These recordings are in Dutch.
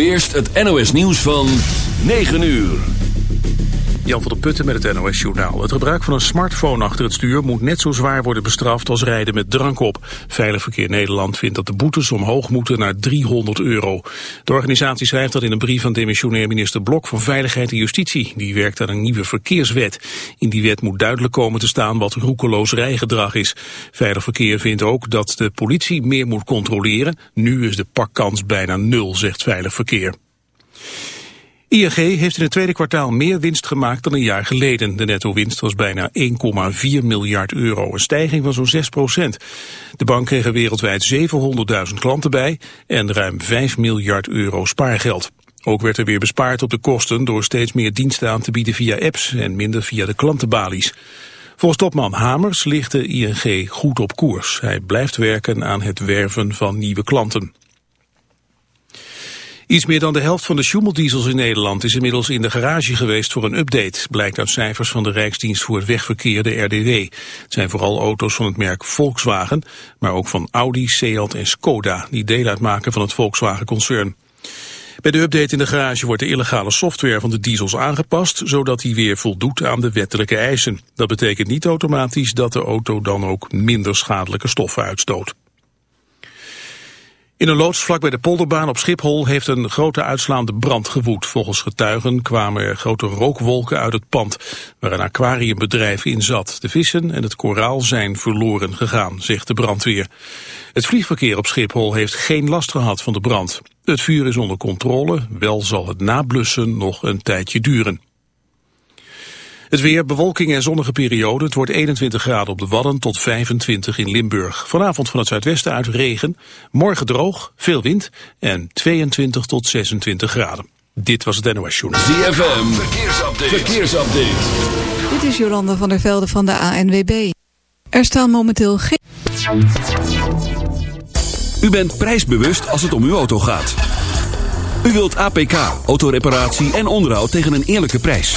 Eerst het NOS nieuws van 9 uur. Jan van der Putten met het NOS Journaal. Het gebruik van een smartphone achter het stuur moet net zo zwaar worden bestraft als rijden met drank op. Veilig Verkeer Nederland vindt dat de boetes omhoog moeten naar 300 euro. De organisatie schrijft dat in een brief van demissionair minister Blok van Veiligheid en Justitie. Die werkt aan een nieuwe verkeerswet. In die wet moet duidelijk komen te staan wat roekeloos rijgedrag is. Veilig Verkeer vindt ook dat de politie meer moet controleren. Nu is de pakkans bijna nul, zegt Veilig Verkeer. ING heeft in het tweede kwartaal meer winst gemaakt dan een jaar geleden. De netto-winst was bijna 1,4 miljard euro, een stijging van zo'n 6 procent. De bank kreeg er wereldwijd 700.000 klanten bij en ruim 5 miljard euro spaargeld. Ook werd er weer bespaard op de kosten door steeds meer diensten aan te bieden via apps en minder via de klantenbalies. Volgens topman Hamers ligt de ING goed op koers. Hij blijft werken aan het werven van nieuwe klanten. Iets meer dan de helft van de Schumel-diesels in Nederland is inmiddels in de garage geweest voor een update, blijkt uit cijfers van de Rijksdienst voor het Wegverkeer, de RDW. Het zijn vooral auto's van het merk Volkswagen, maar ook van Audi, Seat en Skoda, die deel uitmaken van het Volkswagen-concern. Bij de update in de garage wordt de illegale software van de diesels aangepast, zodat die weer voldoet aan de wettelijke eisen. Dat betekent niet automatisch dat de auto dan ook minder schadelijke stoffen uitstoot. In een loods vlak bij de polderbaan op Schiphol heeft een grote uitslaande brand gewoed. Volgens getuigen kwamen er grote rookwolken uit het pand waar een aquariumbedrijf in zat. De vissen en het koraal zijn verloren gegaan, zegt de brandweer. Het vliegverkeer op Schiphol heeft geen last gehad van de brand. Het vuur is onder controle, wel zal het nablussen nog een tijdje duren. Het weer, bewolking en zonnige periode. Het wordt 21 graden op de Wadden tot 25 in Limburg. Vanavond van het zuidwesten uit regen. Morgen droog, veel wind en 22 tot 26 graden. Dit was het NOS Journal. ZFM, verkeersupdate. verkeersupdate. Dit is Jolanda van der Velde van de ANWB. Er staan momenteel geen... U bent prijsbewust als het om uw auto gaat. U wilt APK, autoreparatie en onderhoud tegen een eerlijke prijs.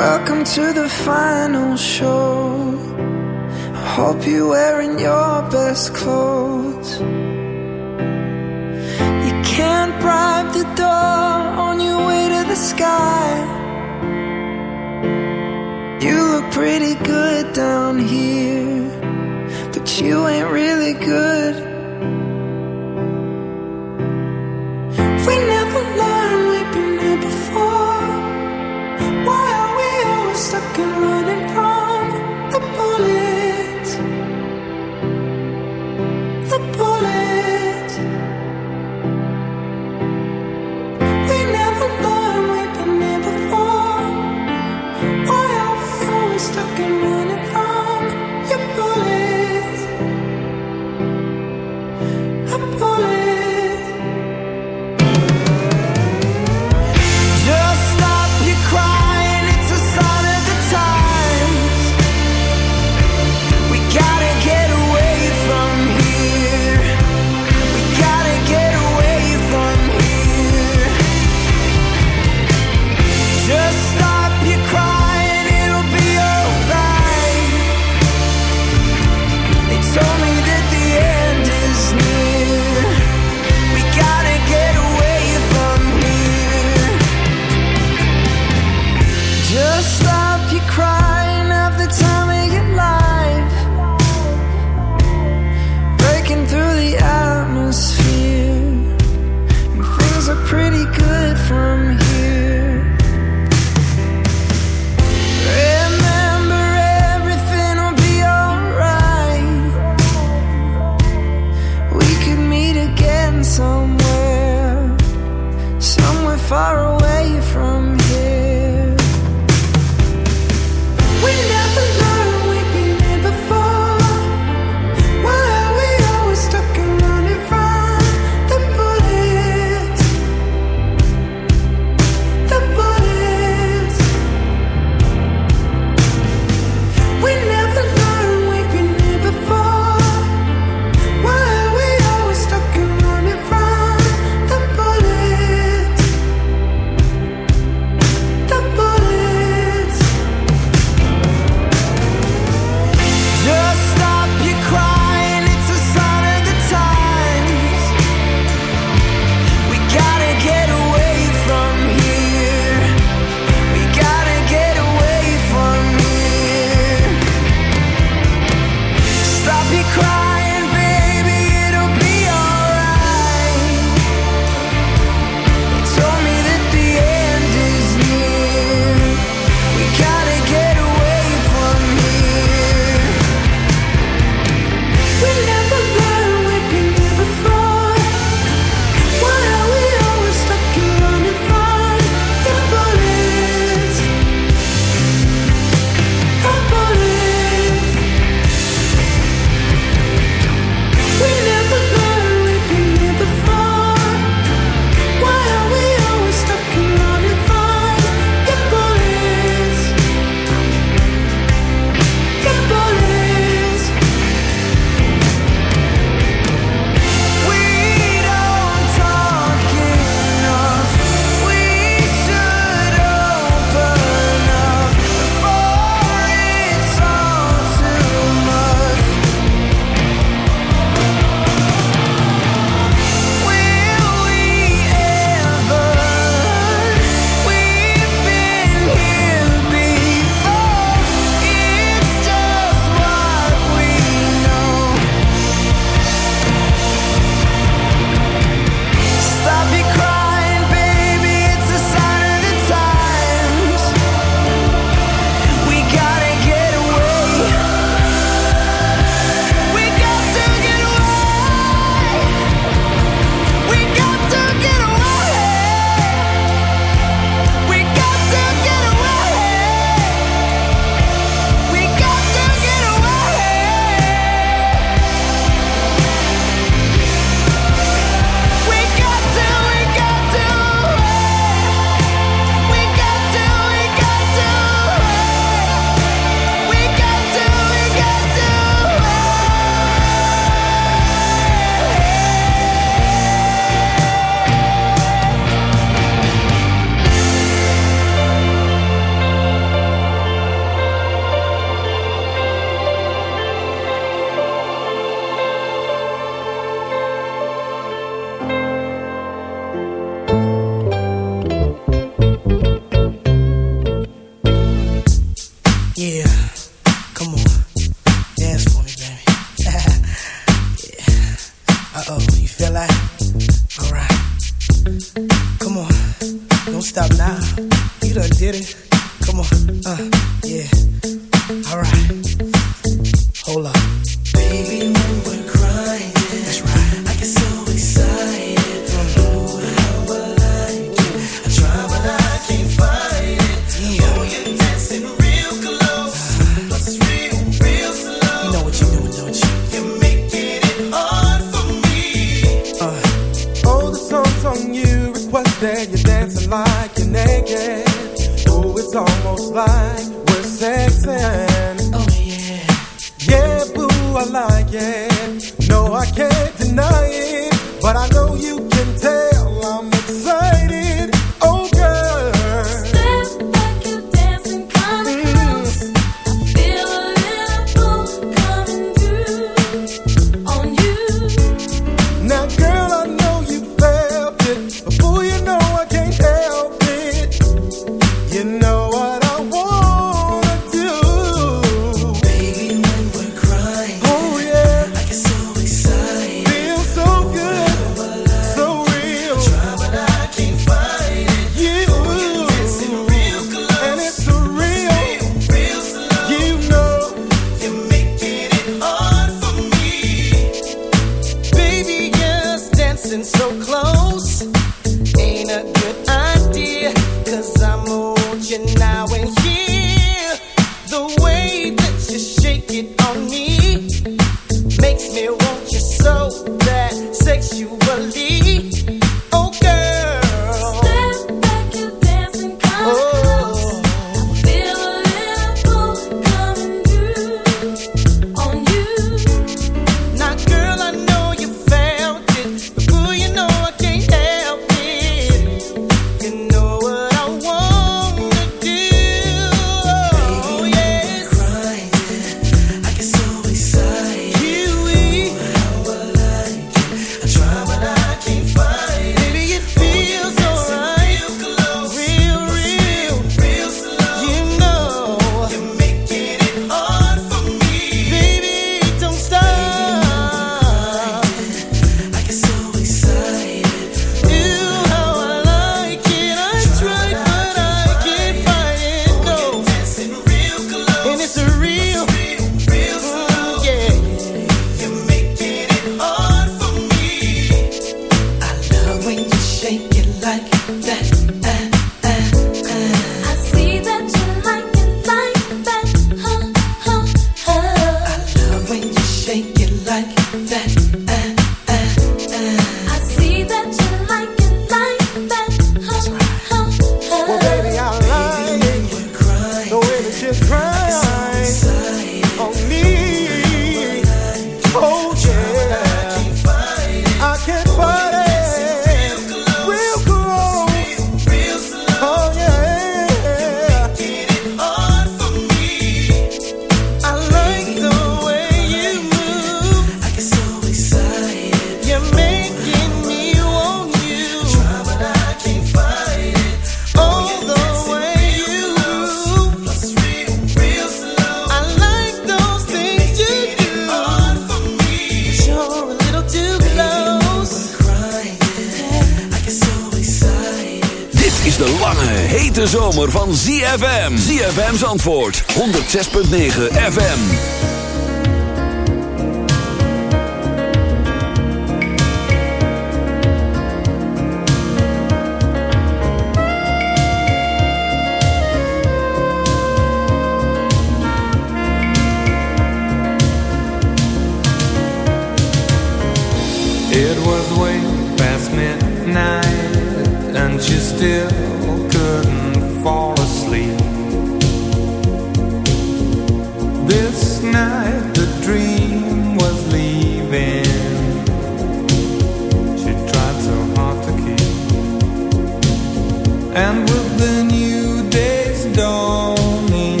And with the new day's dawning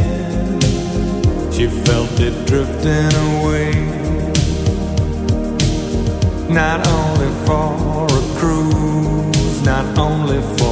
She felt it drifting away. Not only for a cruise Not only for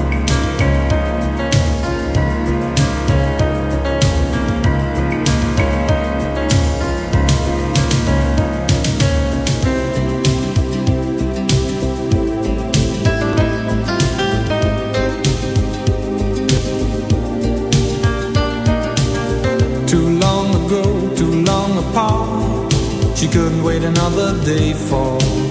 Another day for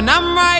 and I'm right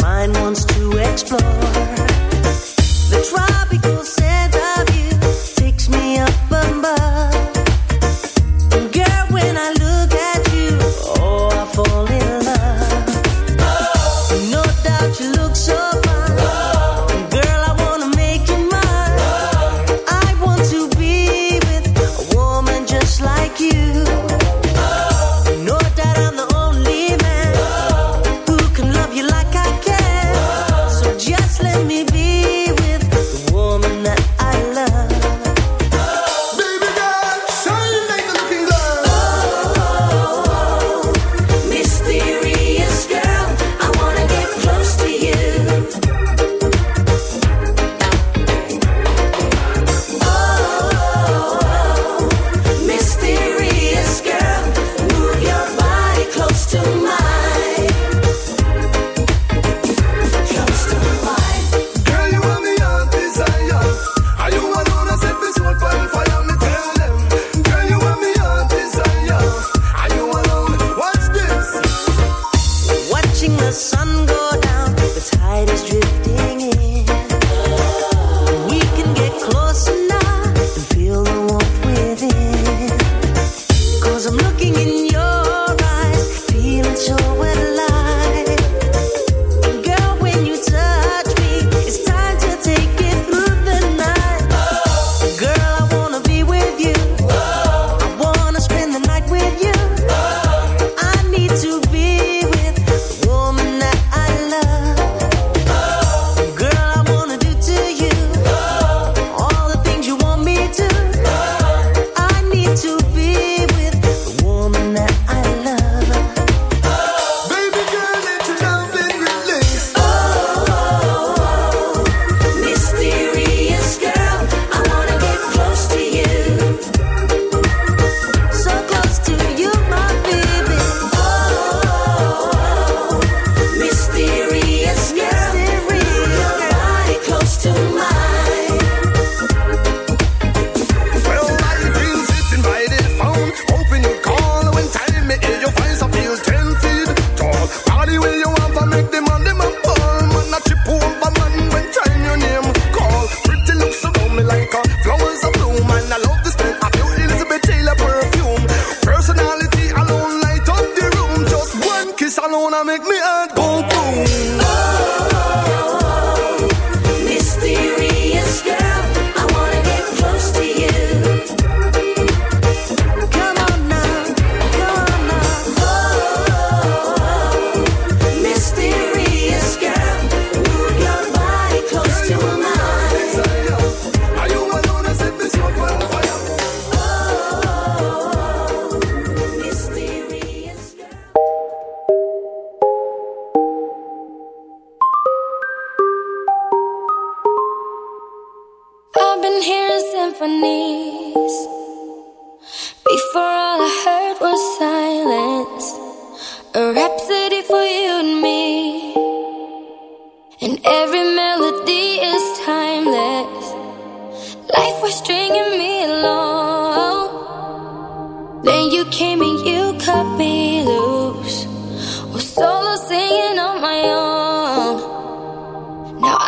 Mind wants to explore the trial.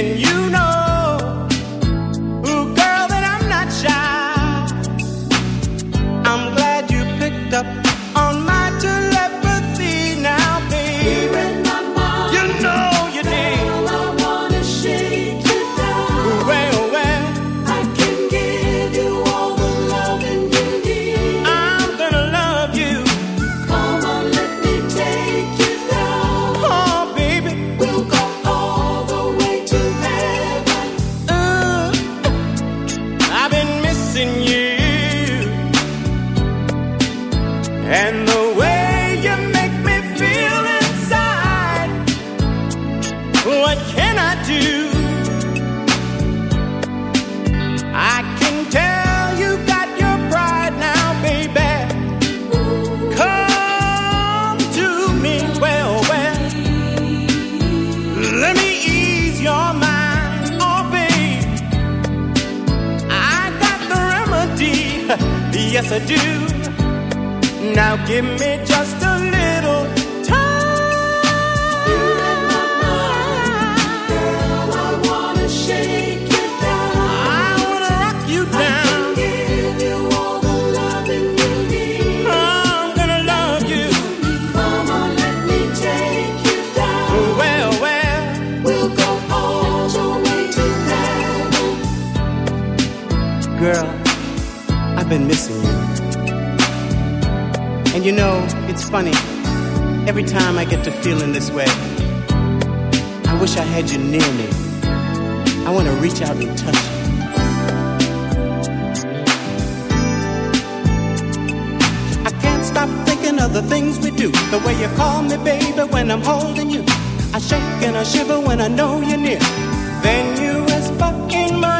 and you the things we do, the way you call me baby when I'm holding you. I shake and I shiver when I know you're near. Then you whisper in my